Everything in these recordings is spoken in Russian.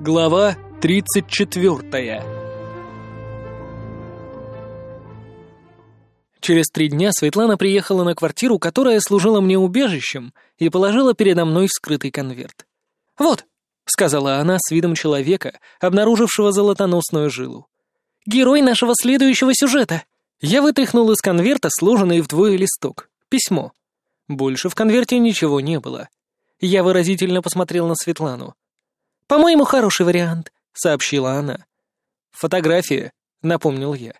Глава 34 Через три дня Светлана приехала на квартиру, которая служила мне убежищем, и положила передо мной вскрытый конверт. «Вот», — сказала она с видом человека, обнаружившего золотоносную жилу. «Герой нашего следующего сюжета». Я вытряхнул из конверта сложенный вдвое листок. Письмо. Больше в конверте ничего не было. Я выразительно посмотрел на Светлану. «По-моему, хороший вариант», — сообщила она. «Фотография», — напомнил я.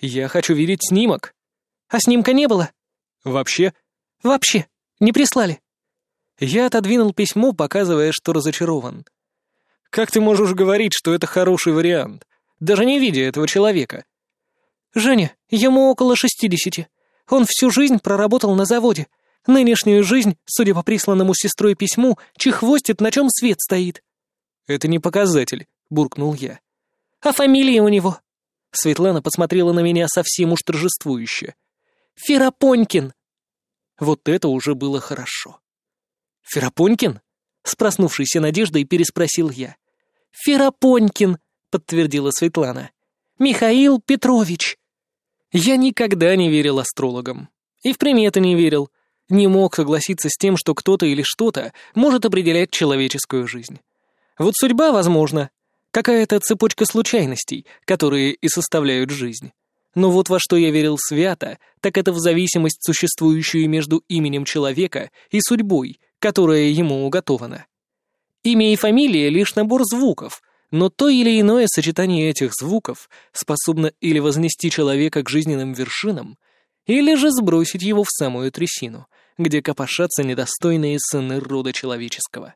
«Я хочу видеть снимок». «А снимка не было?» «Вообще?» «Вообще. Не прислали». Я отодвинул письмо, показывая, что разочарован. «Как ты можешь говорить, что это хороший вариант, даже не видя этого человека?» «Женя, ему около шестидесяти. Он всю жизнь проработал на заводе. Нынешнюю жизнь, судя по присланному сестрой письму, чехвостит, на чем свет стоит. «Это не показатель», — буркнул я. «А фамилия у него?» Светлана посмотрела на меня совсем уж торжествующе. «Ферапонькин!» Вот это уже было хорошо. «Ферапонькин?» — с проснувшейся надеждой переспросил я. «Ферапонькин!» — подтвердила Светлана. «Михаил Петрович!» Я никогда не верил астрологам. И в приметы не верил. Не мог согласиться с тем, что кто-то или что-то может определять человеческую жизнь. Вот судьба, возможно, какая-то цепочка случайностей, которые и составляют жизнь. Но вот во что я верил свято, так это в зависимость, существующую между именем человека и судьбой, которая ему уготована. Имя и фамилия — лишь набор звуков, но то или иное сочетание этих звуков способно или вознести человека к жизненным вершинам, или же сбросить его в самую трясину, где копошатся недостойные сыны рода человеческого.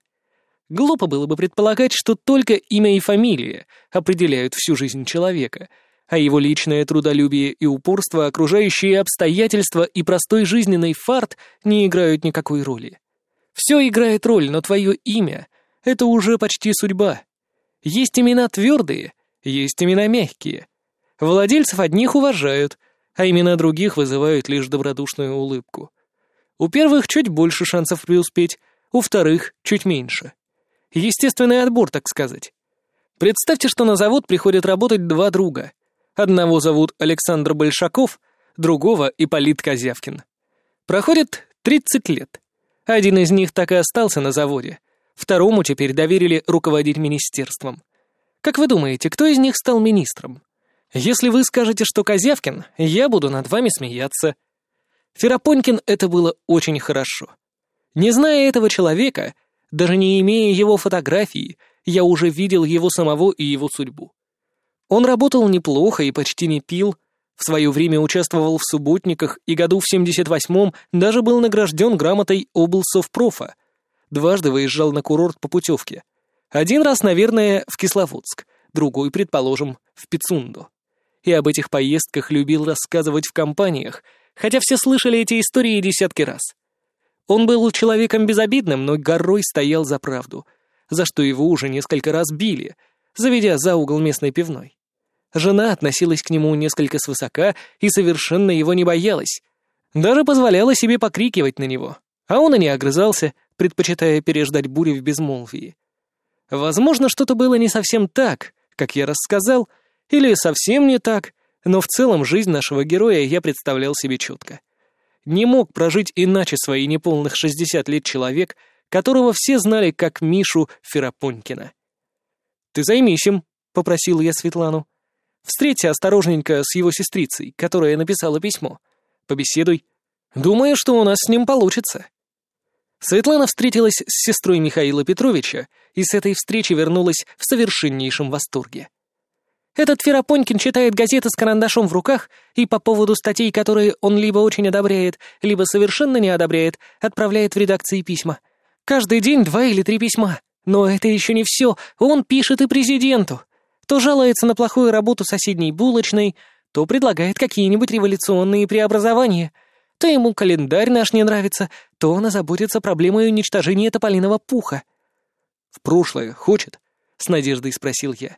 Глупо было бы предполагать, что только имя и фамилия определяют всю жизнь человека, а его личное трудолюбие и упорство, окружающие обстоятельства и простой жизненный фарт не играют никакой роли. Все играет роль, но твое имя — это уже почти судьба. Есть имена твердые, есть имена мягкие. Владельцев одних уважают, а имена других вызывают лишь добродушную улыбку. У первых чуть больше шансов преуспеть, у вторых чуть меньше. Естественный отбор, так сказать. Представьте, что на завод приходят работать два друга. Одного зовут Александр Большаков, другого — Ипполит Козявкин. Проходит 30 лет. Один из них так и остался на заводе, второму теперь доверили руководить министерством. Как вы думаете, кто из них стал министром? Если вы скажете, что Козявкин, я буду над вами смеяться. Ферапонькин это было очень хорошо. Не зная этого человека, даже не имея его фотографии, я уже видел его самого и его судьбу. Он работал неплохо и почти не пил, в свое время участвовал в субботниках и году в 78-м даже был награжден грамотой облсовпрофа. Дважды выезжал на курорт по путевке. Один раз, наверное, в Кисловодск, другой, предположим, в Пицунду. И об этих поездках любил рассказывать в компаниях, хотя все слышали эти истории десятки раз. Он был человеком безобидным, но горой стоял за правду, за что его уже несколько раз били, заведя за угол местной пивной. Жена относилась к нему несколько свысока и совершенно его не боялась. Даже позволяла себе покрикивать на него, а он и не огрызался, предпочитая переждать бури в безмолвии. Возможно, что-то было не совсем так, как я рассказал, или совсем не так, но в целом жизнь нашего героя я представлял себе четко не мог прожить иначе свои неполных 60 лет человек, которого все знали как Мишу Ферапонькина. «Ты займись им», — попросил я Светлану. «Встреться осторожненько с его сестрицей, которая написала письмо. Побеседуй. Думаю, что у нас с ним получится». Светлана встретилась с сестрой Михаила Петровича и с этой встречи вернулась в совершеннейшем восторге. Этот Ферапонькин читает газеты с карандашом в руках и по поводу статей, которые он либо очень одобряет, либо совершенно не одобряет, отправляет в редакции письма. Каждый день два или три письма. Но это еще не все, он пишет и президенту. То жалуется на плохую работу соседней булочной, то предлагает какие-нибудь революционные преобразования. То ему календарь наш не нравится, то он озаботится проблемой уничтожения тополиного пуха. «В прошлое хочет?» — с надеждой спросил я.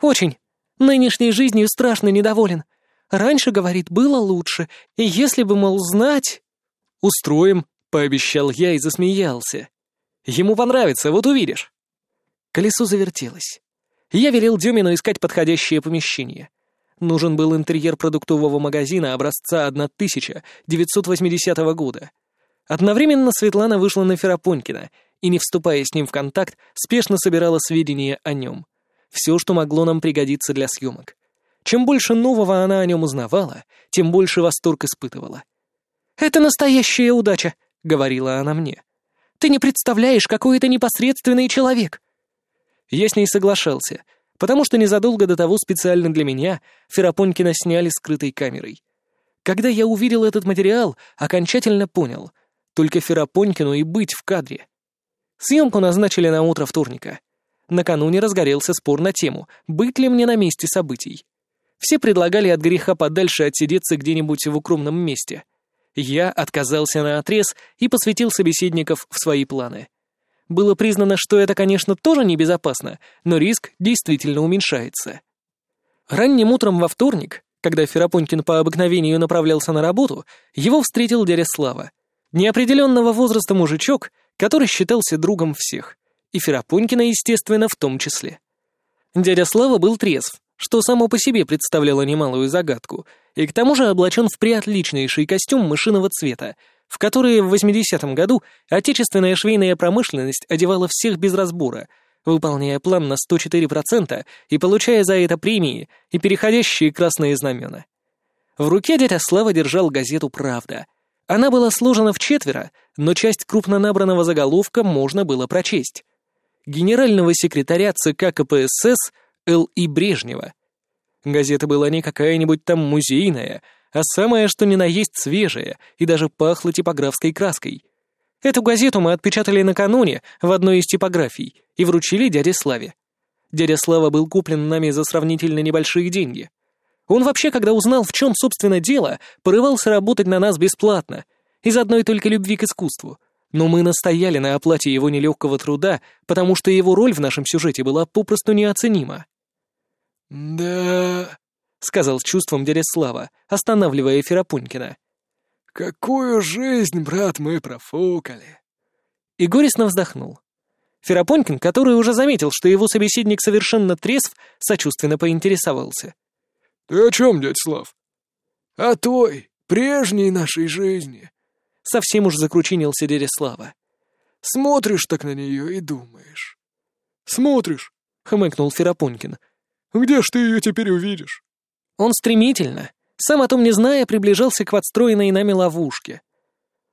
«Очень. Нынешней жизнью страшно недоволен. Раньше, говорит, было лучше, и если бы, мол, знать...» «Устроим», — пообещал я и засмеялся. «Ему понравится, вот увидишь». Колесо завертелось. Я велел Демину искать подходящее помещение. Нужен был интерьер продуктового магазина образца 1980 года. Одновременно Светлана вышла на Ферапонькина и, не вступая с ним в контакт, спешно собирала сведения о нем. Все, что могло нам пригодиться для съемок. Чем больше нового она о нем узнавала, тем больше восторг испытывала. «Это настоящая удача», — говорила она мне. «Ты не представляешь, какой это непосредственный человек». Я с ней соглашался, потому что незадолго до того специально для меня Ферапонькина сняли скрытой камерой. Когда я увидел этот материал, окончательно понял, только Ферапонькину и быть в кадре. Съемку назначили на утро вторника. Накануне разгорелся спор на тему, быть ли мне на месте событий. Все предлагали от греха подальше отсидеться где-нибудь в укромном месте. Я отказался на отрез и посвятил собеседников в свои планы. Было признано, что это, конечно, тоже небезопасно, но риск действительно уменьшается. Ранним утром во вторник, когда Ферапонькин по обыкновению направлялся на работу, его встретил дядя Слава. Неопределенного возраста мужичок, который считался другом всех. И Ферапонькина, естественно, в том числе. Дядя Слава был трезв, что само по себе представляло немалую загадку, и к тому же облачен в приотличнейший костюм мышиного цвета, в которые в 80-м году отечественная швейная промышленность одевала всех без разбора, выполняя план на 104% и получая за это премии и переходящие красные знамена. В руке дядя Слава держал газету «Правда». Она была сложена в четверо, но часть крупно набранного заголовка можно было прочесть. Генерального секретаря ЦК КПСС Л.И. Брежнева. Газета была не какая-нибудь там музейная, а самое что ни на есть свежее и даже пахло типографской краской. Эту газету мы отпечатали накануне в одной из типографий и вручили дяде Славе. Дядя Слава был куплен нами за сравнительно небольшие деньги. Он вообще, когда узнал, в чем, собственно, дело, порывался работать на нас бесплатно, из одной только любви к искусству. Но мы настояли на оплате его нелегкого труда, потому что его роль в нашем сюжете была попросту неоценима. «Да...» — сказал с чувством дядя Слава, останавливая Ферапунькина. «Какую жизнь, брат, мы профукали!» И горестно вздохнул. Ферапонькин, который уже заметил, что его собеседник совершенно трезв, сочувственно поинтересовался. «Ты о чем, дядь Слав?» «О той, прежней нашей жизни!» Совсем уж закручинился дядя Слава. «Смотришь так на нее и думаешь». «Смотришь?» — хмыкнул Ферапонькин. «Где ж ты ее теперь увидишь?» Он стремительно, сам о том не зная, приближался к подстроенной нами ловушке.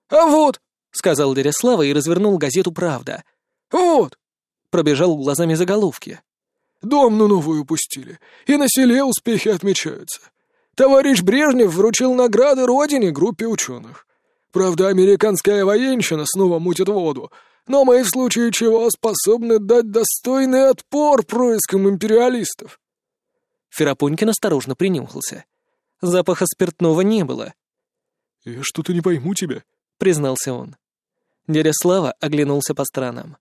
«А вот!» — сказал Деряслава и развернул газету «Правда». «Вот!» — пробежал глазами заголовки. «Дом на новую пустили, и на селе успехи отмечаются. Товарищ Брежнев вручил награды родине группе ученых. Правда, американская военщина снова мутит воду, но мы в случае чего способны дать достойный отпор проискам империалистов. Ферапонькин осторожно принюхался. Запаха спиртного не было. «Я что-то не пойму тебя», — признался он. Дядя Слава оглянулся по сторонам.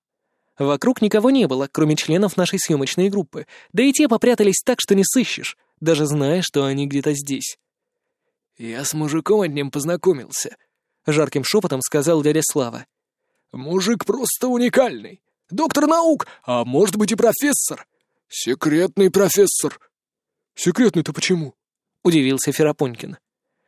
Вокруг никого не было, кроме членов нашей съемочной группы, да и те попрятались так, что не сыщешь, даже зная, что они где-то здесь. «Я с мужиком одним познакомился», — жарким шепотом сказал дядя Слава. «Мужик просто уникальный. Доктор наук, а может быть и профессор. Секретный профессор. «Секретный-то почему?» — удивился Ферапонькин.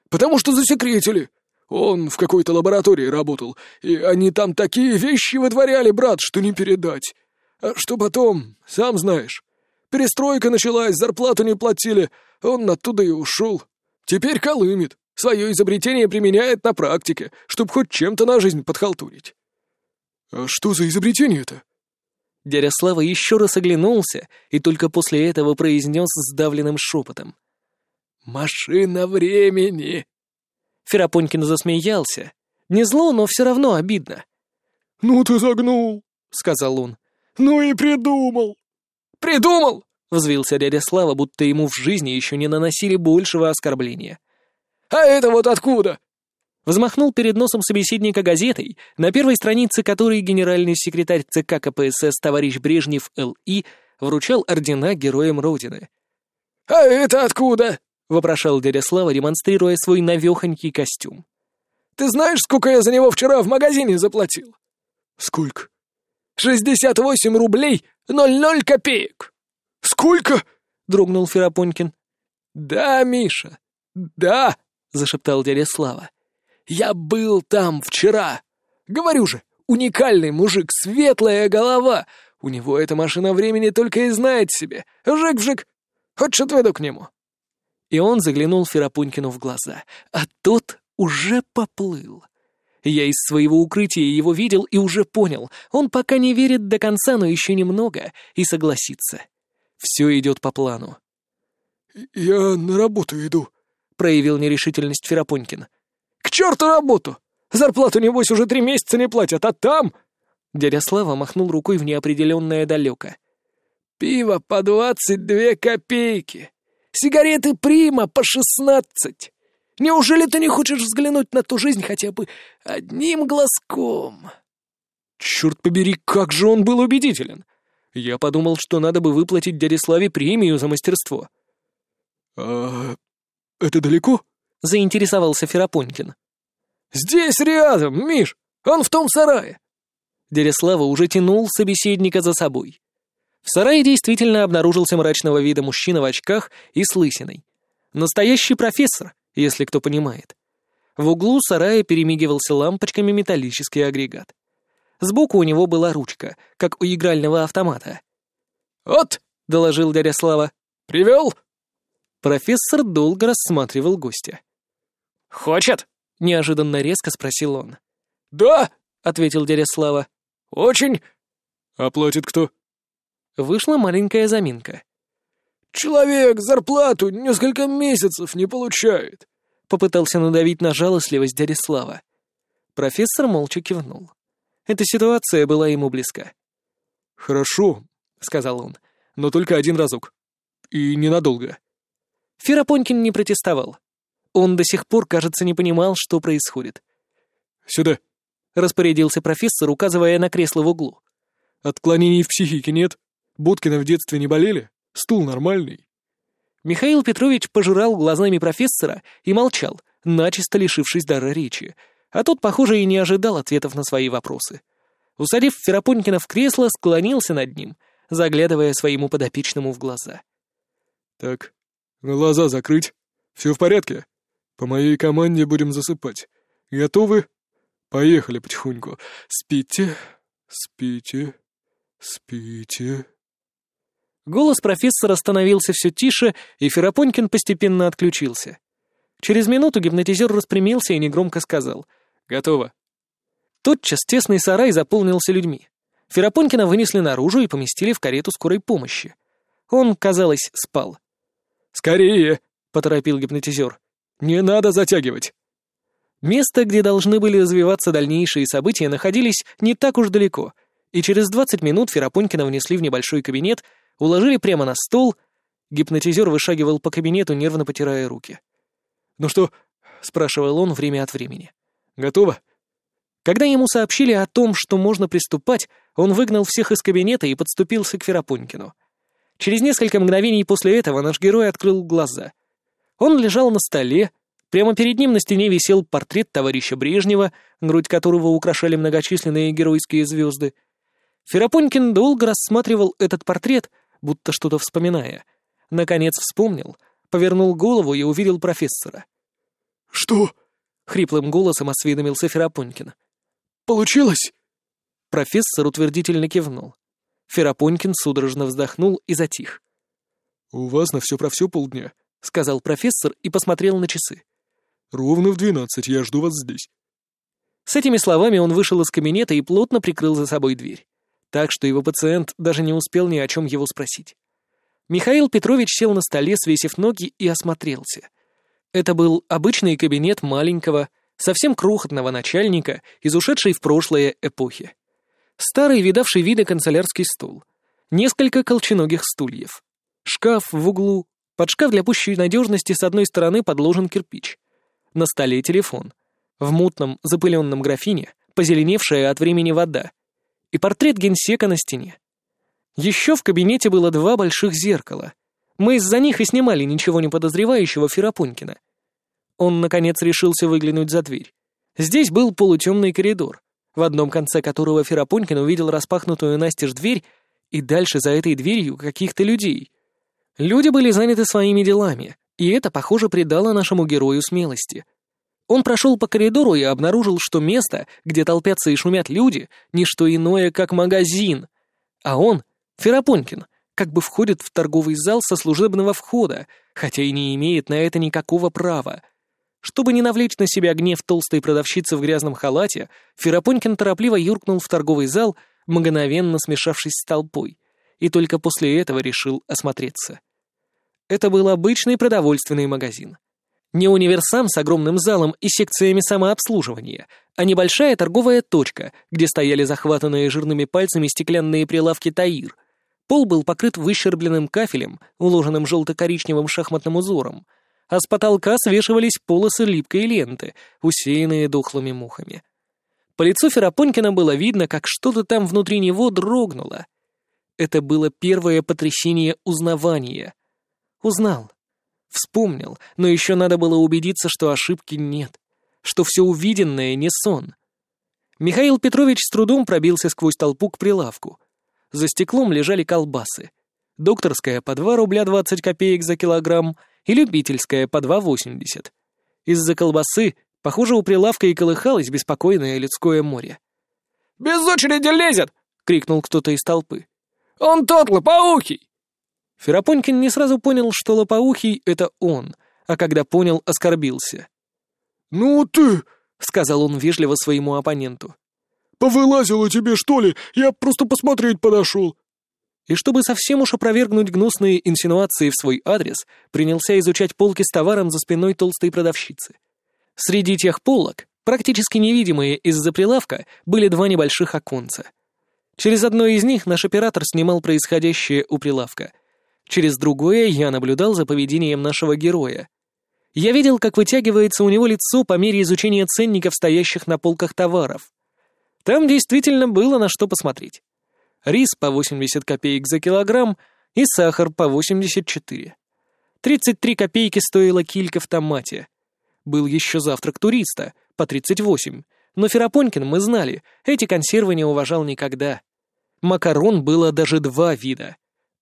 «Потому что засекретили. Он в какой-то лаборатории работал, и они там такие вещи вытворяли, брат, что не передать. А что потом, сам знаешь. Перестройка началась, зарплату не платили, он оттуда и ушел. Теперь колымет, свое изобретение применяет на практике, чтобы хоть чем-то на жизнь подхалтурить». «А что за изобретение-то?» Дядя Слава еще раз оглянулся и только после этого произнес сдавленным шепотом. «Машина времени!» Ферапонькин засмеялся. Не зло, но все равно обидно. «Ну ты загнул!» — сказал он. «Ну и придумал!» «Придумал!» — взвился дядя Слава, будто ему в жизни еще не наносили большего оскорбления. «А это вот откуда?» взмахнул перед носом собеседника газетой, на первой странице которой генеральный секретарь ЦК КПСС товарищ Брежнев Л.И. вручал ордена героям Родины. «А это откуда?» — вопрошал дядя Слава, демонстрируя свой навехонький костюм. «Ты знаешь, сколько я за него вчера в магазине заплатил?» «Сколько?» шестьдесят восемь рублей ноль ноль копеек!» «Сколько?» — дрогнул Ферапонькин. «Да, Миша, да!» — зашептал дядя Слава. «Я был там вчера. Говорю же, уникальный мужик, светлая голова. У него эта машина времени только и знает себе. Жик-вжик! Хочешь отведу к нему?» И он заглянул Ферапунькину в глаза, а тот уже поплыл. Я из своего укрытия его видел и уже понял, он пока не верит до конца, но еще немного, и согласится. Все идет по плану. «Я на работу иду», — проявил нерешительность Ферапонькин. «К черту работу! Зарплату, небось, уже три месяца не платят, а там...» Дядя Слава махнул рукой в неопределенное далеко. «Пиво по двадцать две копейки! Сигареты Прима по шестнадцать! Неужели ты не хочешь взглянуть на ту жизнь хотя бы одним глазком?» Черт побери, как же он был убедителен! Я подумал, что надо бы выплатить дяде Славе премию за мастерство. «А это далеко?» — заинтересовался Ферапонькин. «Здесь рядом, Миш! Он в том сарае!» Дядя Слава уже тянул собеседника за собой. В сарае действительно обнаружился мрачного вида мужчина в очках и с лысиной. Настоящий профессор, если кто понимает. В углу сарая перемигивался лампочками металлический агрегат. Сбоку у него была ручка, как у игрального автомата. «Вот!» — доложил дядя Слава. «Привел?» Профессор долго рассматривал гостя. «Хочет?» — неожиданно резко спросил он. «Да!» — ответил дядя Слава. «Очень!» «А платит кто?» Вышла маленькая заминка. «Человек зарплату несколько месяцев не получает», — попытался надавить на жалостливость дядя Слава. Профессор молча кивнул. Эта ситуация была ему близка. «Хорошо», — сказал он, — «но только один разок. И ненадолго». Ферапонькин не протестовал. Он до сих пор, кажется, не понимал, что происходит. «Сюда», — распорядился профессор, указывая на кресло в углу. «Отклонений в психике нет? Будкины в детстве не болели? Стул нормальный?» Михаил Петрович пожирал глазами профессора и молчал, начисто лишившись дара речи, а тот, похоже, и не ожидал ответов на свои вопросы. Усадив Ферапонькина в кресло, склонился над ним, заглядывая своему подопечному в глаза. «Так, Глаза закрыть. Все в порядке? По моей команде будем засыпать. Готовы? Поехали потихоньку. Спите, спите, спите. Голос профессора становился все тише, и Ферапонькин постепенно отключился. Через минуту гипнотизер распрямился и негромко сказал «Готово». Тотчас тесный сарай заполнился людьми. Ферапонькина вынесли наружу и поместили в карету скорой помощи. Он, казалось, спал. «Скорее!» — поторопил гипнотизер. «Не надо затягивать!» Место, где должны были развиваться дальнейшие события, находились не так уж далеко, и через двадцать минут Ферапонькина внесли в небольшой кабинет, уложили прямо на стол. Гипнотизер вышагивал по кабинету, нервно потирая руки. «Ну что?» — спрашивал он время от времени. «Готово?» Когда ему сообщили о том, что можно приступать, он выгнал всех из кабинета и подступился к Ферапонькину. Через несколько мгновений после этого наш герой открыл глаза. Он лежал на столе, прямо перед ним на стене висел портрет товарища Брежнева, грудь которого украшали многочисленные геройские звезды. Ферапонькин долго рассматривал этот портрет, будто что-то вспоминая. Наконец вспомнил, повернул голову и увидел профессора. «Что?» — хриплым голосом осведомился Ферапонькин. «Получилось?» Профессор утвердительно кивнул. Ферапонькин судорожно вздохнул и затих. «У вас на все про все полдня», — сказал профессор и посмотрел на часы. «Ровно в двенадцать я жду вас здесь». С этими словами он вышел из кабинета и плотно прикрыл за собой дверь, так что его пациент даже не успел ни о чем его спросить. Михаил Петрович сел на столе, свесив ноги, и осмотрелся. Это был обычный кабинет маленького, совсем крохотного начальника из ушедшей в прошлое эпохи. Старый, видавший виды канцелярский стул. Несколько колченогих стульев. Шкаф в углу. Под шкаф для пущей надежности с одной стороны подложен кирпич. На столе телефон. В мутном, запыленном графине позеленевшая от времени вода. И портрет генсека на стене. Еще в кабинете было два больших зеркала. Мы из-за них и снимали ничего не подозревающего Ферапонькина. Он, наконец, решился выглянуть за дверь. Здесь был полутемный коридор. В одном конце которого Ферапонькин увидел распахнутую настежь дверь и дальше за этой дверью каких-то людей. Люди были заняты своими делами, и это, похоже, придало нашему герою смелости. Он прошел по коридору и обнаружил, что место, где толпятся и шумят люди, не что иное, как магазин. А он, Ферапонькин, как бы входит в торговый зал со служебного входа, хотя и не имеет на это никакого права. Чтобы не навлечь на себя гнев толстой продавщицы в грязном халате, Ферапонькин торопливо юркнул в торговый зал, мгновенно смешавшись с толпой, и только после этого решил осмотреться. Это был обычный продовольственный магазин. Не универсам с огромным залом и секциями самообслуживания, а небольшая торговая точка, где стояли захватанные жирными пальцами стеклянные прилавки «Таир». Пол был покрыт выщербленным кафелем, уложенным желто-коричневым шахматным узором, а с потолка свешивались полосы липкой ленты, усеянные дохлыми мухами. По лицу Ферапонькина было видно, как что-то там внутри него дрогнуло. Это было первое потрясение узнавания. Узнал. Вспомнил, но еще надо было убедиться, что ошибки нет, что все увиденное не сон. Михаил Петрович с трудом пробился сквозь толпу к прилавку. За стеклом лежали колбасы. Докторская по 2 рубля 20 копеек за килограмм и любительская по 2,80. Из-за колбасы Похоже, у прилавка и колыхалось беспокойное людское море. «Без очереди лезет!» — крикнул кто-то из толпы. «Он тот, лопоухий!» Ферапонькин не сразу понял, что лопоухий — это он, а когда понял, оскорбился. «Ну ты!» — сказал он вежливо своему оппоненту. «Повылазило тебе, что ли? Я просто посмотреть подошел!» И чтобы совсем уж опровергнуть гнусные инсинуации в свой адрес, принялся изучать полки с товаром за спиной толстой продавщицы. Среди тех полок, практически невидимые из-за прилавка, были два небольших оконца. Через одно из них наш оператор снимал происходящее у прилавка. Через другое я наблюдал за поведением нашего героя. Я видел, как вытягивается у него лицо по мере изучения ценников, стоящих на полках товаров. Там действительно было на что посмотреть. Рис по 80 копеек за килограмм и сахар по 84. 33 копейки стоила килька в томате. Был еще завтрак туриста, по 38, но Ферапонькин, мы знали, эти консервы не уважал никогда. Макарон было даже два вида.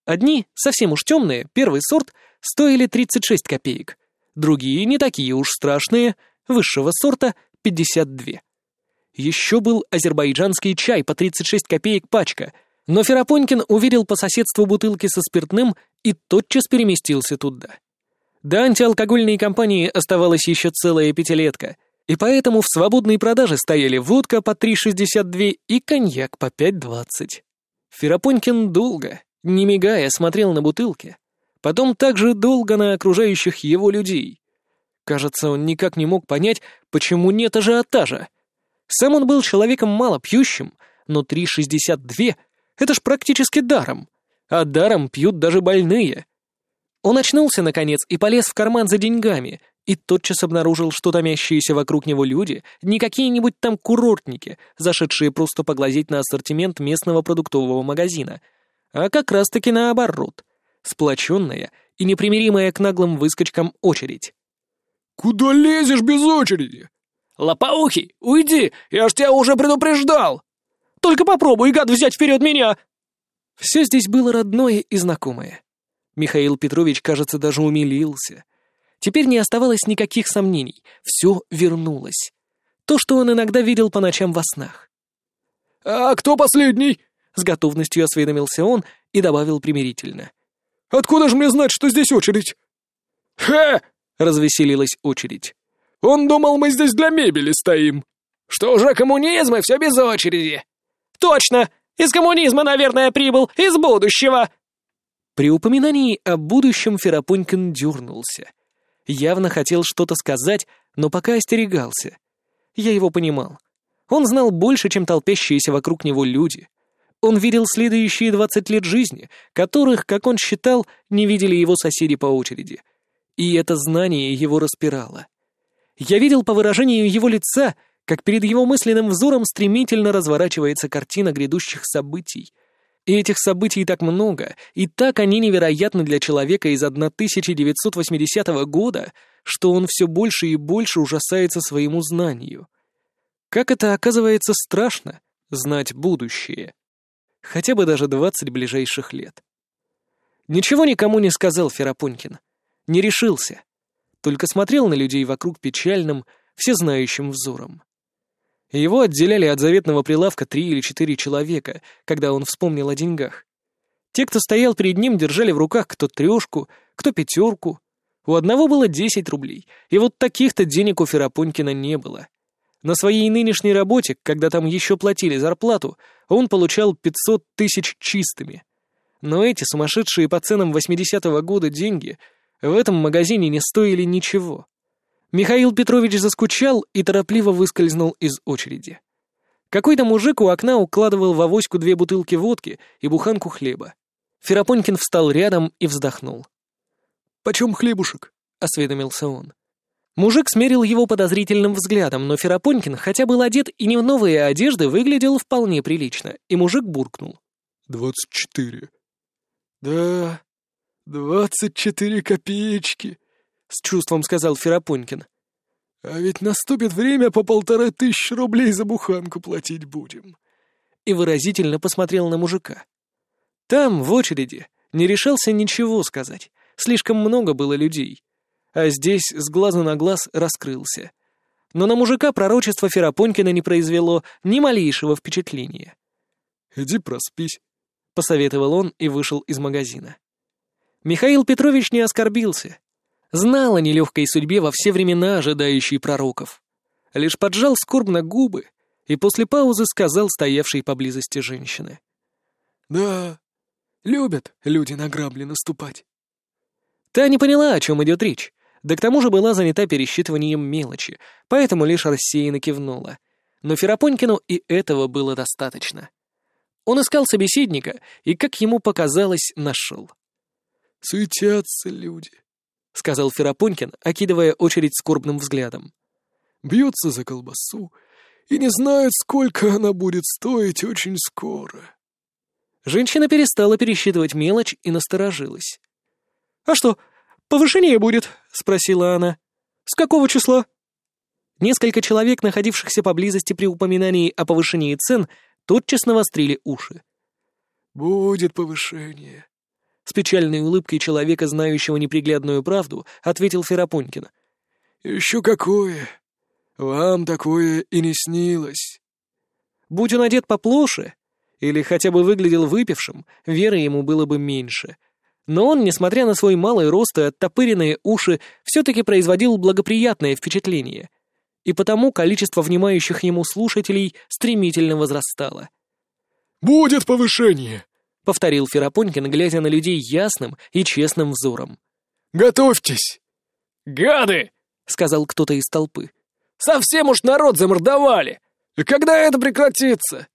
Одни, совсем уж темные, первый сорт, стоили 36 копеек. Другие, не такие уж страшные, высшего сорта, 52. Еще был азербайджанский чай по 36 копеек пачка, но Ферапонькин увидел по соседству бутылки со спиртным и тотчас переместился туда. До антиалкогольной компании оставалась еще целая пятилетка, и поэтому в свободной продаже стояли водка по 3,62 и коньяк по 5,20. Ферапонькин долго, не мигая, смотрел на бутылки, потом также долго на окружающих его людей. Кажется, он никак не мог понять, почему нет ажиотажа. Сам он был человеком мало пьющим, но 3,62 — это ж практически даром. А даром пьют даже больные — он очнулся, наконец, и полез в карман за деньгами, и тотчас обнаружил, что томящиеся вокруг него люди не какие-нибудь там курортники, зашедшие просто поглазеть на ассортимент местного продуктового магазина, а как раз-таки наоборот, сплоченная и непримиримая к наглым выскочкам очередь. «Куда лезешь без очереди?» «Лопоухий, уйди, я ж тебя уже предупреждал!» «Только попробуй, гад, взять вперед меня!» Все здесь было родное и знакомое. Михаил Петрович, кажется, даже умилился. Теперь не оставалось никаких сомнений. Все вернулось. То, что он иногда видел по ночам во снах. «А кто последний?» С готовностью осведомился он и добавил примирительно. «Откуда же мне знать, что здесь очередь?» «Хе!» — развеселилась очередь. «Он думал, мы здесь для мебели стоим». «Что уже коммунизм и все без очереди?» «Точно! Из коммунизма, наверное, прибыл, из будущего!» При упоминании о будущем Ферапонькин дернулся. Явно хотел что-то сказать, но пока остерегался. Я его понимал. Он знал больше, чем толпящиеся вокруг него люди. Он видел следующие двадцать лет жизни, которых, как он считал, не видели его соседи по очереди. И это знание его распирало. Я видел по выражению его лица, как перед его мысленным взором стремительно разворачивается картина грядущих событий — и этих событий так много, и так они невероятны для человека из 1980 года, что он все больше и больше ужасается своему знанию. Как это оказывается страшно — знать будущее. Хотя бы даже двадцать ближайших лет. Ничего никому не сказал Ферапонькин. Не решился. Только смотрел на людей вокруг печальным, всезнающим взором. Его отделяли от заветного прилавка три или четыре человека, когда он вспомнил о деньгах. Те, кто стоял перед ним, держали в руках кто трешку, кто пятерку. У одного было десять рублей, и вот таких-то денег у Ферапонькина не было. На своей нынешней работе, когда там еще платили зарплату, он получал пятьсот тысяч чистыми. Но эти сумасшедшие по ценам 80-го года деньги в этом магазине не стоили ничего. Михаил Петрович заскучал и торопливо выскользнул из очереди. Какой-то мужик у окна укладывал в авоську две бутылки водки и буханку хлеба. Ферапонькин встал рядом и вздохнул. «Почем хлебушек?» — осведомился он. Мужик смерил его подозрительным взглядом, но Ферапонькин, хотя был одет и не в новые одежды, выглядел вполне прилично, и мужик буркнул. «Двадцать четыре». «Да, двадцать четыре копеечки», с чувством сказал Ферапонькин. «А ведь наступит время, по полторы тысячи рублей за буханку платить будем». И выразительно посмотрел на мужика. Там, в очереди, не решался ничего сказать. Слишком много было людей. А здесь с глазу на глаз раскрылся. Но на мужика пророчество Ферапонькина не произвело ни малейшего впечатления. «Иди проспись», — посоветовал он и вышел из магазина. Михаил Петрович не оскорбился. Знал о нелегкой судьбе во все времена ожидающей пророков. Лишь поджал скорбно губы и после паузы сказал стоявшей поблизости женщины. «Да, любят люди на грабли наступать». Та не поняла, о чем идет речь, да к тому же была занята пересчитыванием мелочи, поэтому лишь рассеянно кивнула. Но Ферапонькину и этого было достаточно. Он искал собеседника и, как ему показалось, нашел. «Суетятся люди», — сказал Ферапонькин, окидывая очередь скорбным взглядом. «Бьются за колбасу и не знают, сколько она будет стоить очень скоро». Женщина перестала пересчитывать мелочь и насторожилась. «А что, повышение будет?» — спросила она. «С какого числа?» Несколько человек, находившихся поблизости при упоминании о повышении цен, тотчас навострили уши. «Будет повышение», с печальной улыбкой человека, знающего неприглядную правду, ответил Ферапонькин. «Еще какое! Вам такое и не снилось!» Будь он одет поплоше, или хотя бы выглядел выпившим, веры ему было бы меньше. Но он, несмотря на свой малый рост и оттопыренные уши, все-таки производил благоприятное впечатление. И потому количество внимающих ему слушателей стремительно возрастало. «Будет повышение!» — повторил Ферапонькин, глядя на людей ясным и честным взором. «Готовьтесь!» «Гады!» — сказал кто-то из толпы. «Совсем уж народ замордовали! И когда это прекратится?»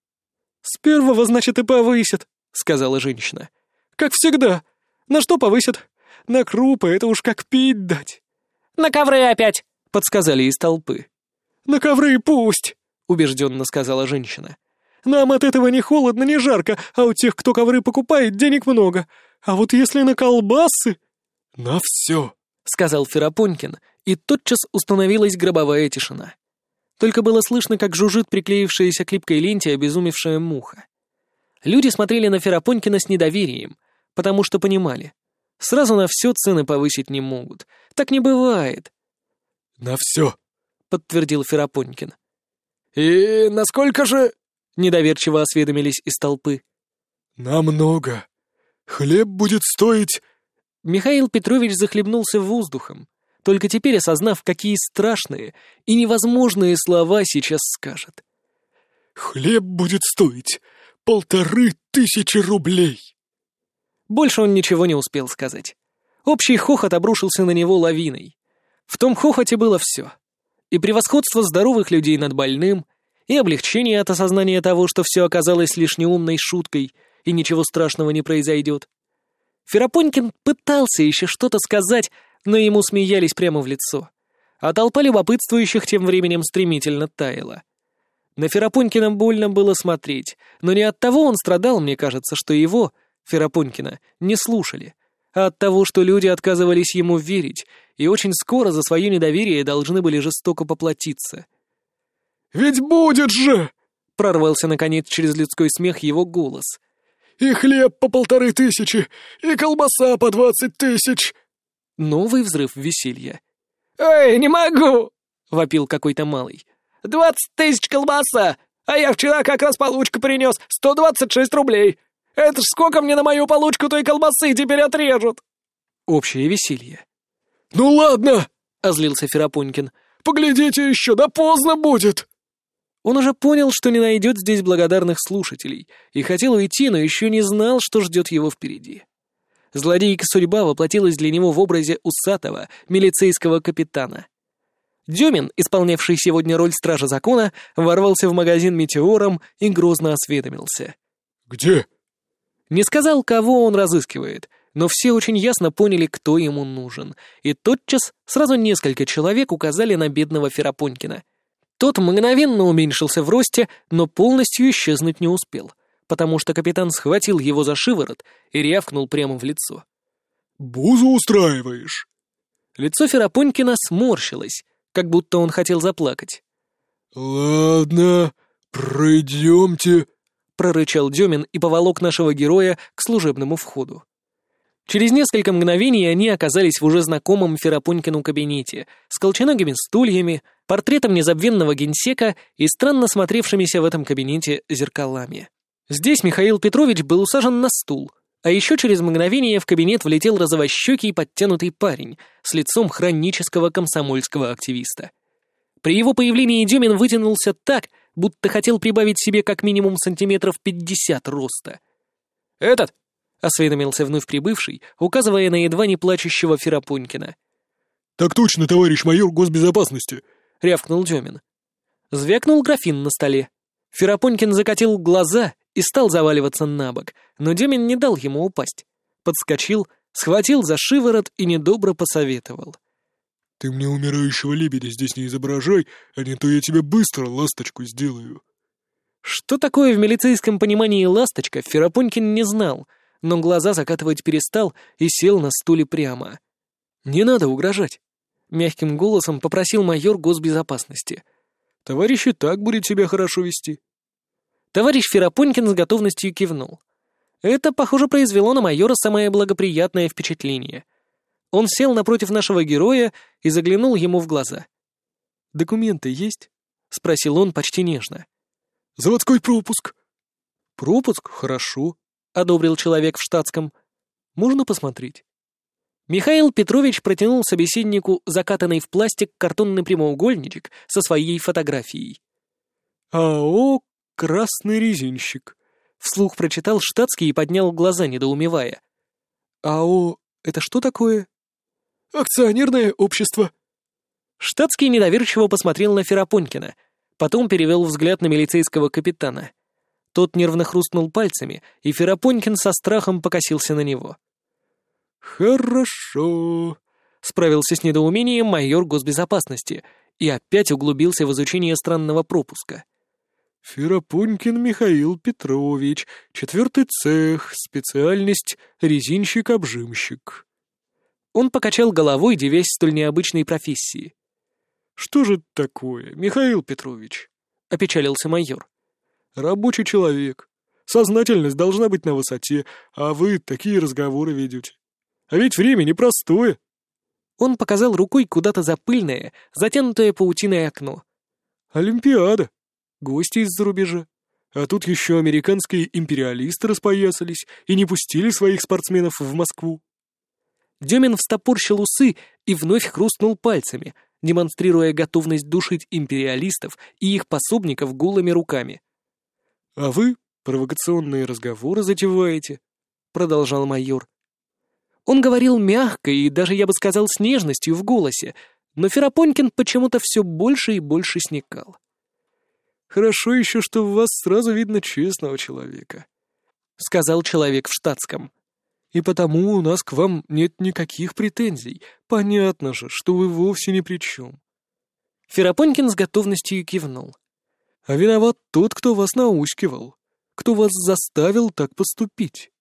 «С первого, значит, и повысят», — сказала женщина. «Как всегда. На что повысят? На крупы, это уж как пить дать». «На ковры опять!» — подсказали из толпы. «На ковры пусть!» — убежденно сказала женщина. Нам от этого не холодно, не жарко, а у тех, кто ковры покупает, денег много. А вот если на колбасы...» «На все», — сказал Ферапонькин, и тотчас установилась гробовая тишина. Только было слышно, как жужжит приклеившаяся к липкой ленте обезумевшая муха. Люди смотрели на Ферапонькина с недоверием, потому что понимали. Сразу на все цены повысить не могут. Так не бывает. «На все», — подтвердил Ферапонькин. «И насколько же...» Недоверчиво осведомились из толпы. «Намного. Хлеб будет стоить...» Михаил Петрович захлебнулся воздухом, только теперь осознав, какие страшные и невозможные слова сейчас скажет. «Хлеб будет стоить полторы тысячи рублей!» Больше он ничего не успел сказать. Общий хохот обрушился на него лавиной. В том хохоте было все. И превосходство здоровых людей над больным, и облегчение от осознания того, что все оказалось лишь неумной шуткой, и ничего страшного не произойдет. Ферапонькин пытался еще что-то сказать, но ему смеялись прямо в лицо. А толпа любопытствующих тем временем стремительно таяла. На Ферапонькина больно было смотреть, но не от того он страдал, мне кажется, что его, Ферапонькина, не слушали, а от того, что люди отказывались ему верить, и очень скоро за свое недоверие должны были жестоко поплатиться — Ведь будет же!» Прорвался, наконец, через людской смех его голос. «И хлеб по полторы тысячи, и колбаса по двадцать тысяч!» Новый взрыв веселья. «Эй, не могу!» — вопил какой-то малый. «Двадцать тысяч колбаса! А я вчера как раз получку принес, сто двадцать шесть рублей! Это ж сколько мне на мою получку той колбасы теперь отрежут!» Общее веселье. «Ну ладно!» — озлился Ферапонькин. «Поглядите еще, да поздно будет!» Он уже понял, что не найдет здесь благодарных слушателей, и хотел уйти, но еще не знал, что ждет его впереди. Злодейка судьба воплотилась для него в образе усатого милицейского капитана. Демин, исполнявший сегодня роль стража закона, ворвался в магазин метеором и грозно осведомился. «Где?» Не сказал, кого он разыскивает, но все очень ясно поняли, кто ему нужен, и тотчас сразу несколько человек указали на бедного Ферапонькина. Тот мгновенно уменьшился в росте, но полностью исчезнуть не успел, потому что капитан схватил его за шиворот и рявкнул прямо в лицо. «Бузу устраиваешь?» Лицо Ферапонькина сморщилось, как будто он хотел заплакать. «Ладно, пройдемте», — прорычал Демин и поволок нашего героя к служебному входу. Через несколько мгновений они оказались в уже знакомом Ферапонькину кабинете с колченогими стульями, портретом незабвенного генсека и странно смотревшимися в этом кабинете зеркалами. Здесь Михаил Петрович был усажен на стул, а еще через мгновение в кабинет влетел розовощекий подтянутый парень с лицом хронического комсомольского активиста. При его появлении Демин вытянулся так, будто хотел прибавить себе как минимум сантиметров пятьдесят роста. «Этот?» — осведомился вновь прибывший, указывая на едва не плачущего Ферапонькина. «Так точно, товарищ майор госбезопасности!» — рявкнул Демин. Звякнул графин на столе. Ферапонькин закатил глаза и стал заваливаться на бок, но Демин не дал ему упасть. Подскочил, схватил за шиворот и недобро посоветовал. «Ты мне умирающего лебедя здесь не изображай, а не то я тебе быстро ласточку сделаю». Что такое в милицейском понимании ласточка, Ферапонькин не знал, но глаза закатывать перестал и сел на стуле прямо. «Не надо угрожать», — мягким голосом попросил майор госбезопасности. «Товарищ и так будет себя хорошо вести». Товарищ Ферапонькин с готовностью кивнул. Это, похоже, произвело на майора самое благоприятное впечатление. Он сел напротив нашего героя и заглянул ему в глаза. «Документы есть?» — спросил он почти нежно. «Заводской пропуск». «Пропуск? Хорошо», — одобрил человек в штатском. «Можно посмотреть?» Михаил Петрович протянул собеседнику закатанный в пластик картонный прямоугольничек со своей фотографией. «АО красный резинщик», — вслух прочитал штатский и поднял глаза, недоумевая. «АО — это что такое?» «Акционерное общество». Штатский недоверчиво посмотрел на Ферапонькина, потом перевел взгляд на милицейского капитана. Тот нервно хрустнул пальцами, и Ферапонькин со страхом покосился на него. «Хорошо», — справился с недоумением майор госбезопасности и опять углубился в изучение странного пропуска. Ферапонькин Михаил Петрович, четвертый цех, специальность резинщик-обжимщик. Он покачал головой, девясь столь необычной профессии. «Что же такое, Михаил Петрович?» — опечалился майор. «Рабочий человек. Сознательность должна быть на высоте, а вы такие разговоры ведете. А ведь время непростое». Он показал рукой куда-то за пыльное, затянутое паутиной окно. «Олимпиада гости из-за рубежа. А тут еще американские империалисты распоясались и не пустили своих спортсменов в Москву. Демин встопорщил усы и вновь хрустнул пальцами, демонстрируя готовность душить империалистов и их пособников голыми руками. «А вы провокационные разговоры затеваете», — продолжал майор. Он говорил мягко и даже, я бы сказал, с нежностью в голосе, но Ферапонькин почему-то все больше и больше сникал. Хорошо еще, что в вас сразу видно честного человека», — сказал человек в штатском. «И потому у нас к вам нет никаких претензий. Понятно же, что вы вовсе ни при чем». Ферапонькин с готовностью кивнул. «А виноват тот, кто вас наускивал, кто вас заставил так поступить».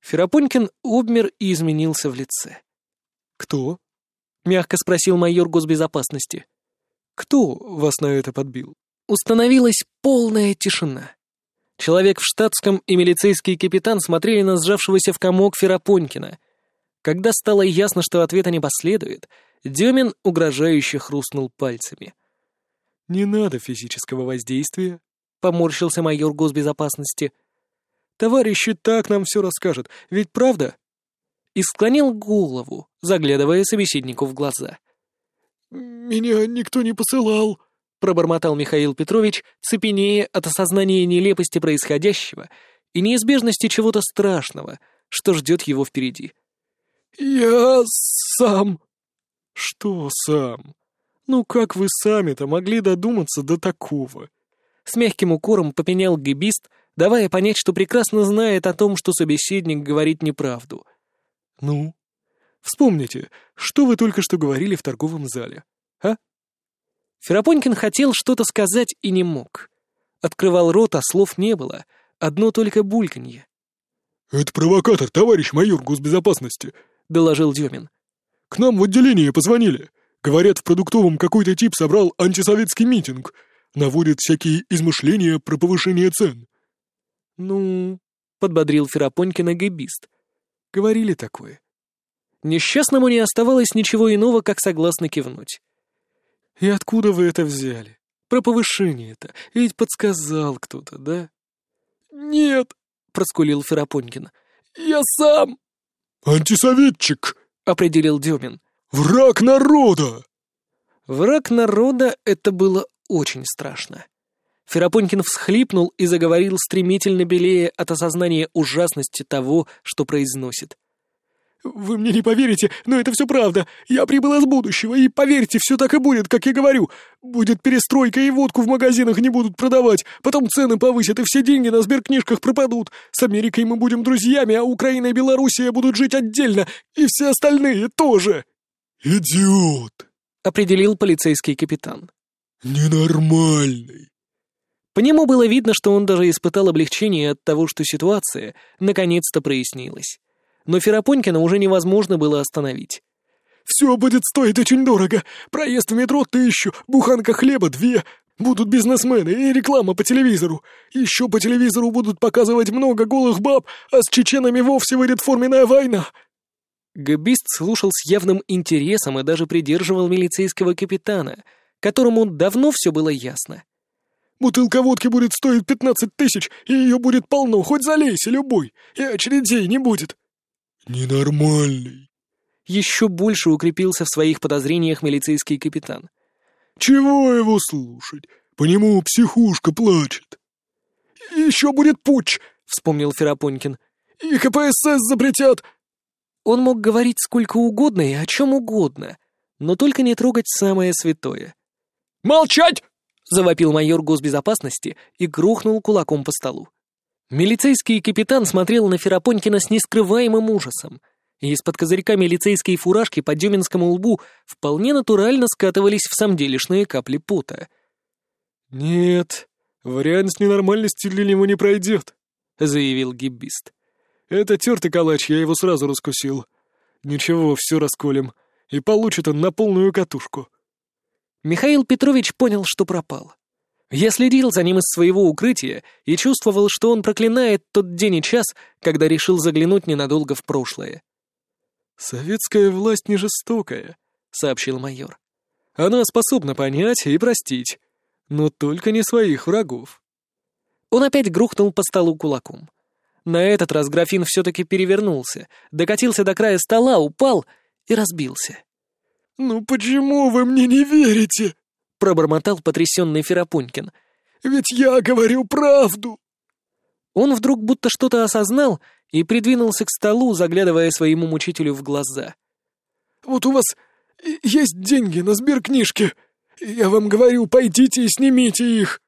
Ферапонькин обмер и изменился в лице. «Кто?» — мягко спросил майор госбезопасности. «Кто вас на это подбил?» Установилась полная тишина. Человек в штатском и милицейский капитан смотрели на сжавшегося в комок Ферапонькина. Когда стало ясно, что ответа не последует, Демин угрожающе хрустнул пальцами. «Не надо физического воздействия», — поморщился майор госбезопасности. «Товарищи так нам все расскажут, ведь правда?» И склонил голову, заглядывая собеседнику в глаза. «Меня никто не посылал», — пробормотал Михаил Петрович, цепенея от осознания нелепости происходящего и неизбежности чего-то страшного, что ждет его впереди. «Я сам...» «Что сам? Ну как вы сами-то могли додуматься до такого?» С мягким укором попенял гибист, давая понять, что прекрасно знает о том, что собеседник говорит неправду. «Ну? Вспомните, что вы только что говорили в торговом зале, а?» Ферапонькин хотел что-то сказать и не мог. Открывал рот, а слов не было, одно только бульканье. «Это провокатор, товарищ майор госбезопасности», — доложил Демин. «К нам в отделение позвонили. Говорят, в продуктовом какой-то тип собрал антисоветский митинг. Наводит всякие измышления про повышение цен». «Ну...» — подбодрил Ферапонькина гэбист. «Говорили такое». Несчастному не оставалось ничего иного, как согласно кивнуть. «И откуда вы это взяли? Про повышение-то? Ведь подсказал кто-то, да?» «Нет», — проскулил Ферапонькин. «Я сам...» «Антисоветчик», — определил Демин. «Враг народа!» Враг народа — это было очень страшно. Ферапонькин всхлипнул и заговорил стремительно белее от осознания ужасности того, что произносит. «Вы мне не поверите, но это все правда. Я прибыл из будущего, и поверьте, все так и будет, как я говорю. Будет перестройка, и водку в магазинах не будут продавать, потом цены повысят, и все деньги на сберкнижках пропадут. С Америкой мы будем друзьями, а Украина и Белоруссия будут жить отдельно, и все остальные тоже». «Идиот!» — определил полицейский капитан. «Ненормальный». По нему было видно, что он даже испытал облегчение от того, что ситуация наконец-то прояснилась но Ферапонькина уже невозможно было остановить. «Все будет стоить очень дорого. Проезд в метро тысячу, буханка хлеба две. Будут бизнесмены и реклама по телевизору. Еще по телевизору будут показывать много голых баб, а с чеченами вовсе выйдет форменная война». Габист слушал с явным интересом и даже придерживал милицейского капитана, которому давно все было ясно. «Бутылка водки будет стоить пятнадцать тысяч, и ее будет полно, хоть залейся любой, и очередей не будет. «Ненормальный!» Еще больше укрепился в своих подозрениях милицейский капитан. «Чего его слушать? По нему психушка плачет». «Еще будет путч!» — вспомнил Ферапонькин. «И КПСС запретят!» Он мог говорить сколько угодно и о чем угодно, но только не трогать самое святое. «Молчать!» — завопил майор госбезопасности и грохнул кулаком по столу. Милицейский капитан смотрел на Ферапонькина с нескрываемым ужасом, из-под козырька милицейской фуражки по дюминскому лбу вполне натурально скатывались в самделишные капли пота. «Нет, вариант с ненормальностью для него не пройдет», — заявил гиббист. «Это тертый калач, я его сразу раскусил. Ничего, все расколем, и получит он на полную катушку». Михаил Петрович понял, что пропал. Я следил за ним из своего укрытия и чувствовал, что он проклинает тот день и час, когда решил заглянуть ненадолго в прошлое. «Советская власть не жестокая», — сообщил майор. «Она способна понять и простить, но только не своих врагов». Он опять грохнул по столу кулаком. На этот раз графин все-таки перевернулся, докатился до края стола, упал и разбился. «Ну почему вы мне не верите?» — пробормотал потрясенный Ферапонькин. «Ведь я говорю правду!» Он вдруг будто что-то осознал и придвинулся к столу, заглядывая своему мучителю в глаза. «Вот у вас есть деньги на сберкнижке. Я вам говорю, пойдите и снимите их!»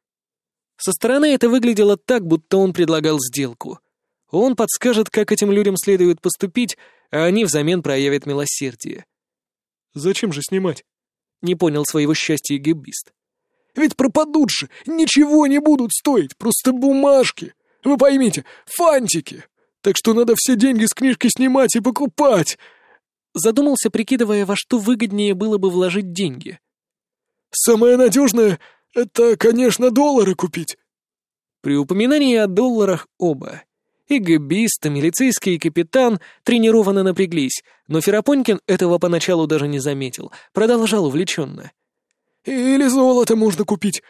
Со стороны это выглядело так, будто он предлагал сделку. Он подскажет, как этим людям следует поступить, а они взамен проявят милосердие. «Зачем же снимать?» Не понял своего счастья гибист. «Ведь пропадут же, ничего не будут стоить, просто бумажки. Вы поймите, фантики. Так что надо все деньги с книжки снимать и покупать». Задумался, прикидывая, во что выгоднее было бы вложить деньги. «Самое надежное Это, конечно, доллары купить». При упоминании о долларах оба. И гэбист, и милицейский капитан тренированно напряглись, но Ферапонькин этого поначалу даже не заметил, продолжал увлеченно. «Или золото можно купить.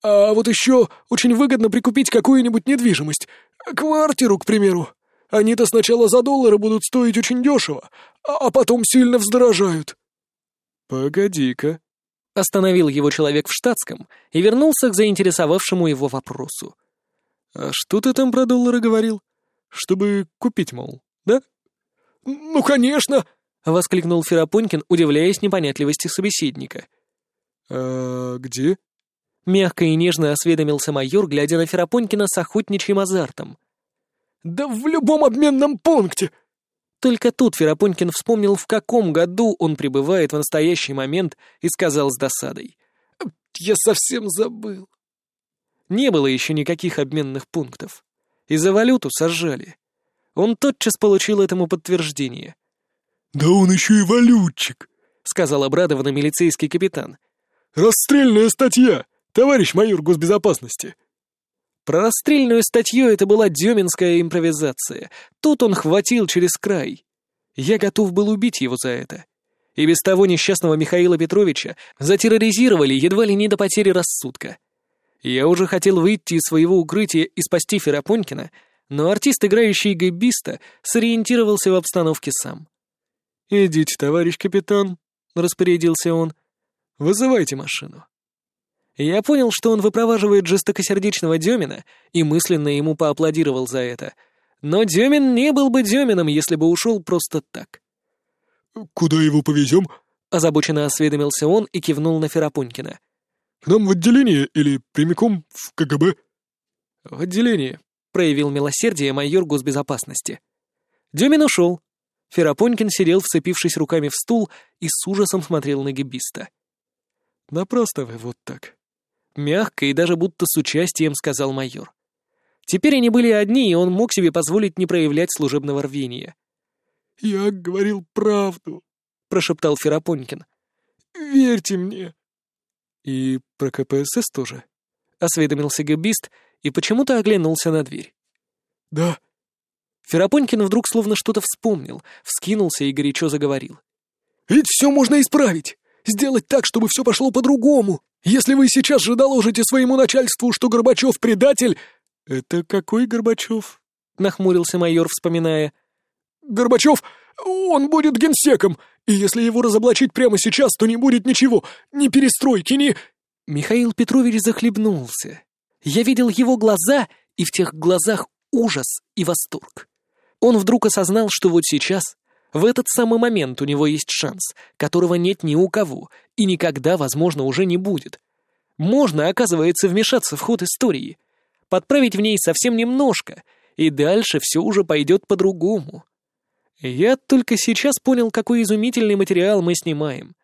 А вот еще очень выгодно прикупить какую-нибудь недвижимость. Квартиру, к примеру. Они-то сначала за доллары будут стоить очень дешево, а, а потом сильно вздорожают». «Погоди-ка», — остановил его человек в штатском и вернулся к заинтересовавшему его вопросу. «А что ты там про доллары говорил? Чтобы купить, мол, да?» «Ну, конечно!» — воскликнул Ферапонькин, удивляясь непонятливости собеседника. «А где?» Мягко и нежно осведомился майор, глядя на Ферапонькина с охотничьим азартом. «Да в любом обменном пункте!» Только тут Ферапонькин вспомнил, в каком году он пребывает в настоящий момент, и сказал с досадой. «Я совсем забыл». Не было еще никаких обменных пунктов. И за валюту сожжали. Он тотчас получил этому подтверждение. «Да он еще и валютчик», — сказал обрадованный милицейский капитан. «Расстрельная статья, товарищ майор госбезопасности». Про расстрельную статью это была деминская импровизация. Тут он хватил через край. Я готов был убить его за это. И без того несчастного Михаила Петровича затерроризировали едва ли не до потери рассудка. Я уже хотел выйти из своего укрытия и спасти Ферапонькина, но артист, играющий гэбиста, сориентировался в обстановке сам. «Идите, товарищ капитан», — распорядился он. «Вызывайте машину». Я понял, что он выпроваживает жестокосердечного Демина, и мысленно ему поаплодировал за это. Но Демин не был бы Демином, если бы ушел просто так. «Куда его повезем?» — озабоченно осведомился он и кивнул на Ферапонькина. К нам в отделение или прямиком в КГБ?» «В отделение», — проявил милосердие майор госбезопасности. Дюмин ушел. Ферапонькин сидел, вцепившись руками в стул, и с ужасом смотрел на гибиста. «Напрасно вы вот так», — мягко и даже будто с участием сказал майор. Теперь они были одни, и он мог себе позволить не проявлять служебного рвения. «Я говорил правду», — прошептал Ферапонькин. «Верьте мне». «И про КПСС тоже?» — осведомился габист и почему-то оглянулся на дверь. «Да». Ферапонькин вдруг словно что-то вспомнил, вскинулся и горячо заговорил. «Ведь все можно исправить! Сделать так, чтобы все пошло по-другому! Если вы сейчас же доложите своему начальству, что Горбачев предатель...» «Это какой Горбачев?» — нахмурился майор, вспоминая. «Горбачев, он будет генсеком, и если его разоблачить прямо сейчас, то не будет ничего, ни перестройки, ни...» Михаил Петрович захлебнулся. Я видел его глаза, и в тех глазах ужас и восторг. Он вдруг осознал, что вот сейчас, в этот самый момент у него есть шанс, которого нет ни у кого, и никогда, возможно, уже не будет. Можно, оказывается, вмешаться в ход истории, подправить в ней совсем немножко, и дальше все уже пойдет по-другому. Я только сейчас понял, какой изумительный материал мы снимаем.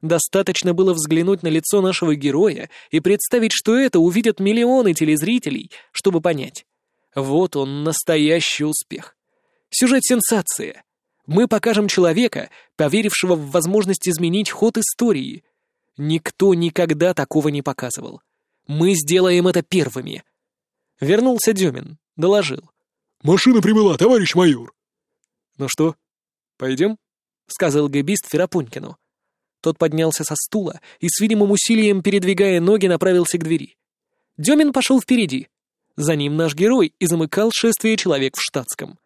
Достаточно было взглянуть на лицо нашего героя и представить, что это увидят миллионы телезрителей, чтобы понять. Вот он, настоящий успех. Сюжет-сенсация. Мы покажем человека, поверившего в возможность изменить ход истории. Никто никогда такого не показывал. Мы сделаем это первыми. Вернулся Дюмин, доложил. «Машина прибыла, товарищ майор!» «Ну что, пойдем?» — сказал гэбист Ферапунькину. Тот поднялся со стула и с видимым усилием, передвигая ноги, направился к двери. Демин пошел впереди. За ним наш герой и замыкал шествие человек в штатском.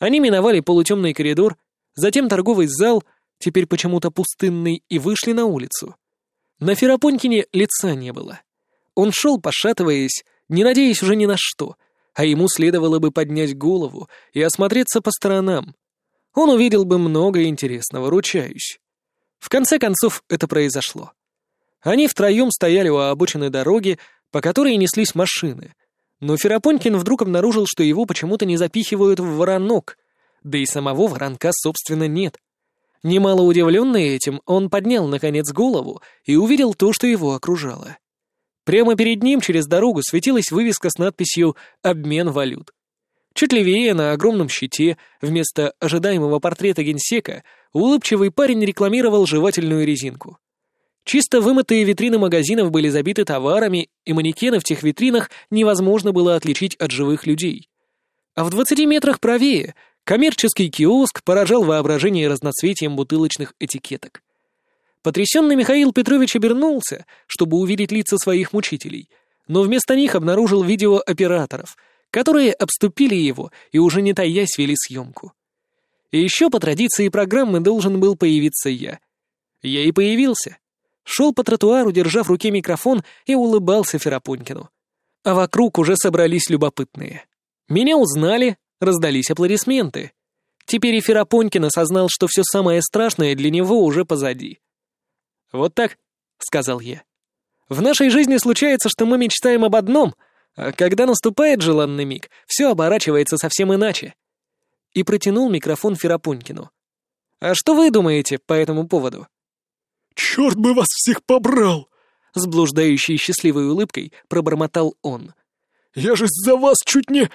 Они миновали полутемный коридор, затем торговый зал, теперь почему-то пустынный, и вышли на улицу. На Ферапонькине лица не было. Он шел, пошатываясь, не надеясь уже ни на что, а ему следовало бы поднять голову и осмотреться по сторонам, он увидел бы много интересного, ручаюсь. В конце концов, это произошло. Они втроем стояли у обочины дороги, по которой неслись машины. Но Ферапонькин вдруг обнаружил, что его почему-то не запихивают в воронок, да и самого воронка, собственно, нет. Немало удивленный этим, он поднял, наконец, голову и увидел то, что его окружало. Прямо перед ним через дорогу светилась вывеска с надписью «Обмен валют». Чуть левее, на огромном щите, вместо ожидаемого портрета генсека, улыбчивый парень рекламировал жевательную резинку. Чисто вымытые витрины магазинов были забиты товарами, и манекены в тех витринах невозможно было отличить от живых людей. А в 20 метрах правее коммерческий киоск поражал воображение разноцветием бутылочных этикеток. Потрясенный Михаил Петрович обернулся, чтобы увидеть лица своих мучителей, но вместо них обнаружил видеооператоров, которые обступили его и уже не таясь вели съемку. И еще по традиции программы должен был появиться я. Я и появился. Шел по тротуару, держа в руке микрофон, и улыбался Ферапонькину. А вокруг уже собрались любопытные. Меня узнали, раздались аплодисменты. Теперь и Ферапонькин осознал, что все самое страшное для него уже позади. «Вот так», — сказал я. «В нашей жизни случается, что мы мечтаем об одном, а когда наступает желанный миг, все оборачивается совсем иначе и протянул микрофон Ферапунькину. «А что вы думаете по этому поводу?» «Черт бы вас всех побрал!» С блуждающей счастливой улыбкой пробормотал он. «Я же за вас чуть не...»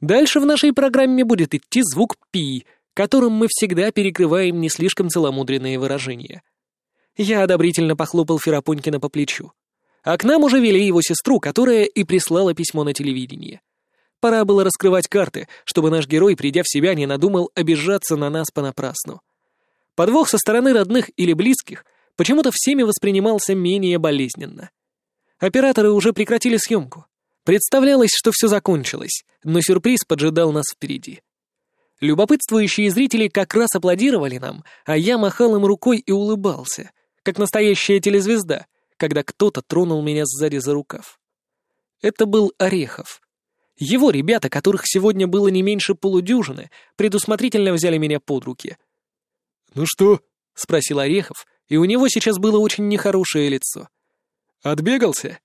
Дальше в нашей программе будет идти звук «пи», которым мы всегда перекрываем не слишком целомудренные выражения. Я одобрительно похлопал Ферапунькина по плечу. А к нам уже вели его сестру, которая и прислала письмо на телевидение. Пора было раскрывать карты, чтобы наш герой, придя в себя, не надумал обижаться на нас понапрасну. Подвох со стороны родных или близких почему-то всеми воспринимался менее болезненно. Операторы уже прекратили съемку. Представлялось, что все закончилось, но сюрприз поджидал нас впереди. Любопытствующие зрители как раз аплодировали нам, а я махал им рукой и улыбался, как настоящая телезвезда, когда кто-то тронул меня сзади за рукав. Это был Орехов. Его ребята, которых сегодня было не меньше полудюжины, предусмотрительно взяли меня под руки. «Ну что?» — спросил Орехов, и у него сейчас было очень нехорошее лицо. «Отбегался?»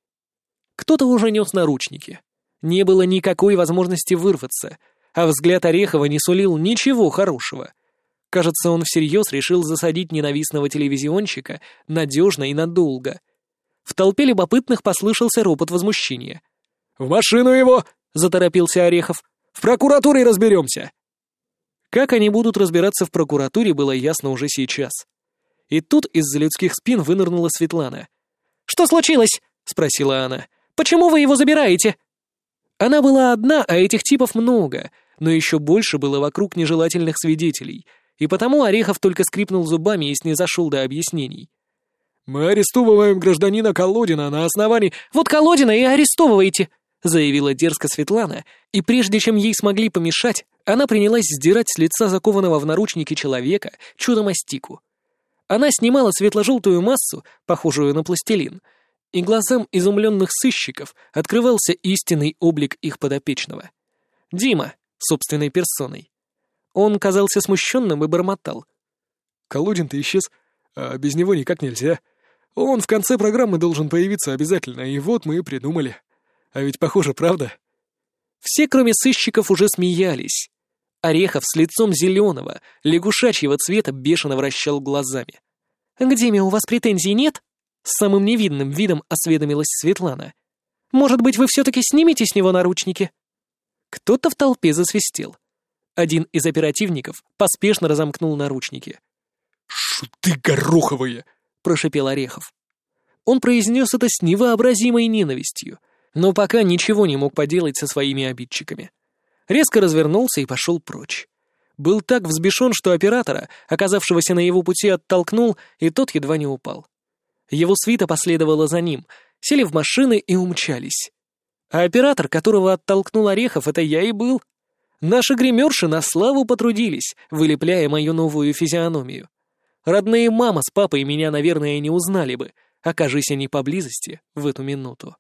Кто-то уже нес наручники. Не было никакой возможности вырваться, а взгляд Орехова не сулил ничего хорошего. Кажется, он всерьез решил засадить ненавистного телевизионщика надежно и надолго. В толпе любопытных послышался ропот возмущения. «В машину его!» заторопился Орехов. «В прокуратуре разберемся!» Как они будут разбираться в прокуратуре, было ясно уже сейчас. И тут из-за людских спин вынырнула Светлана. «Что случилось?» — спросила она. «Почему вы его забираете?» Она была одна, а этих типов много, но еще больше было вокруг нежелательных свидетелей, и потому Орехов только скрипнул зубами и снизошел до объяснений. «Мы арестовываем гражданина Колодина на основании...» «Вот Колодина и арестовываете!» — заявила дерзко Светлана, и прежде чем ей смогли помешать, она принялась сдирать с лица закованного в наручники человека чудо-мастику. Она снимала светло-желтую массу, похожую на пластилин, и глазам изумленных сыщиков открывался истинный облик их подопечного. Дима, собственной персоной. Он казался смущенным и бормотал. «Колодин-то исчез, а без него никак нельзя. Он в конце программы должен появиться обязательно, и вот мы и придумали». А ведь похоже, правда? Все, кроме сыщиков, уже смеялись. Орехов с лицом зеленого, лягушачьего цвета бешено вращал глазами. «К Диме у вас претензий нет?» С самым невинным видом осведомилась Светлана. «Может быть, вы все-таки снимете с него наручники?» Кто-то в толпе засвистел. Один из оперативников поспешно разомкнул наручники. «Шуты гороховые!» — прошепел Орехов. Он произнес это с невообразимой ненавистью, но пока ничего не мог поделать со своими обидчиками. Резко развернулся и пошел прочь. Был так взбешен, что оператора, оказавшегося на его пути, оттолкнул, и тот едва не упал. Его свита последовала за ним, сели в машины и умчались. А оператор, которого оттолкнул Орехов, это я и был. Наши гримерши на славу потрудились, вылепляя мою новую физиономию. Родные мама с папой меня, наверное, не узнали бы, окажись они поблизости в эту минуту.